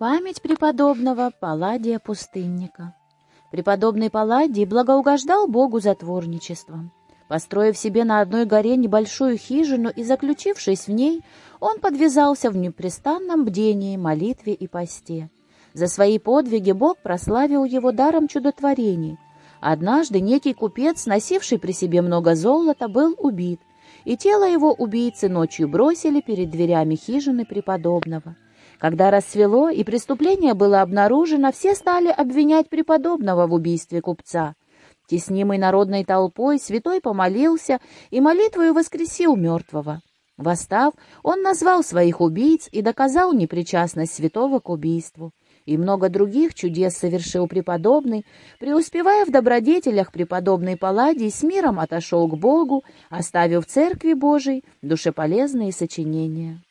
Память преподобного Палладия Пустынника. Преподобный Палладий благоугождал Богу затворничеством. Построив себе на одной горе небольшую хижину и заключившись в ней, он подвязался в непрестанном бдении, молитве и посте. За свои подвиги Бог прославил его даром чудотворений. Однажды некий купец, носивший при себе много золота, был убит, и тело его убийцы ночью бросили перед дверями хижины преподобного. Когда рассвело и преступление было обнаружено, все стали обвинять преподобного в убийстве купца. Теснимый народной толпой, святой помолился и молитвою воскресил мертвого. Восстав, он назвал своих убийц и доказал непричастность святого к убийству. И много других чудес совершил преподобный, преуспевая в добродетелях преподобный Палладий с миром отошел к Богу, оставив в Церкви Божией душеполезные сочинения.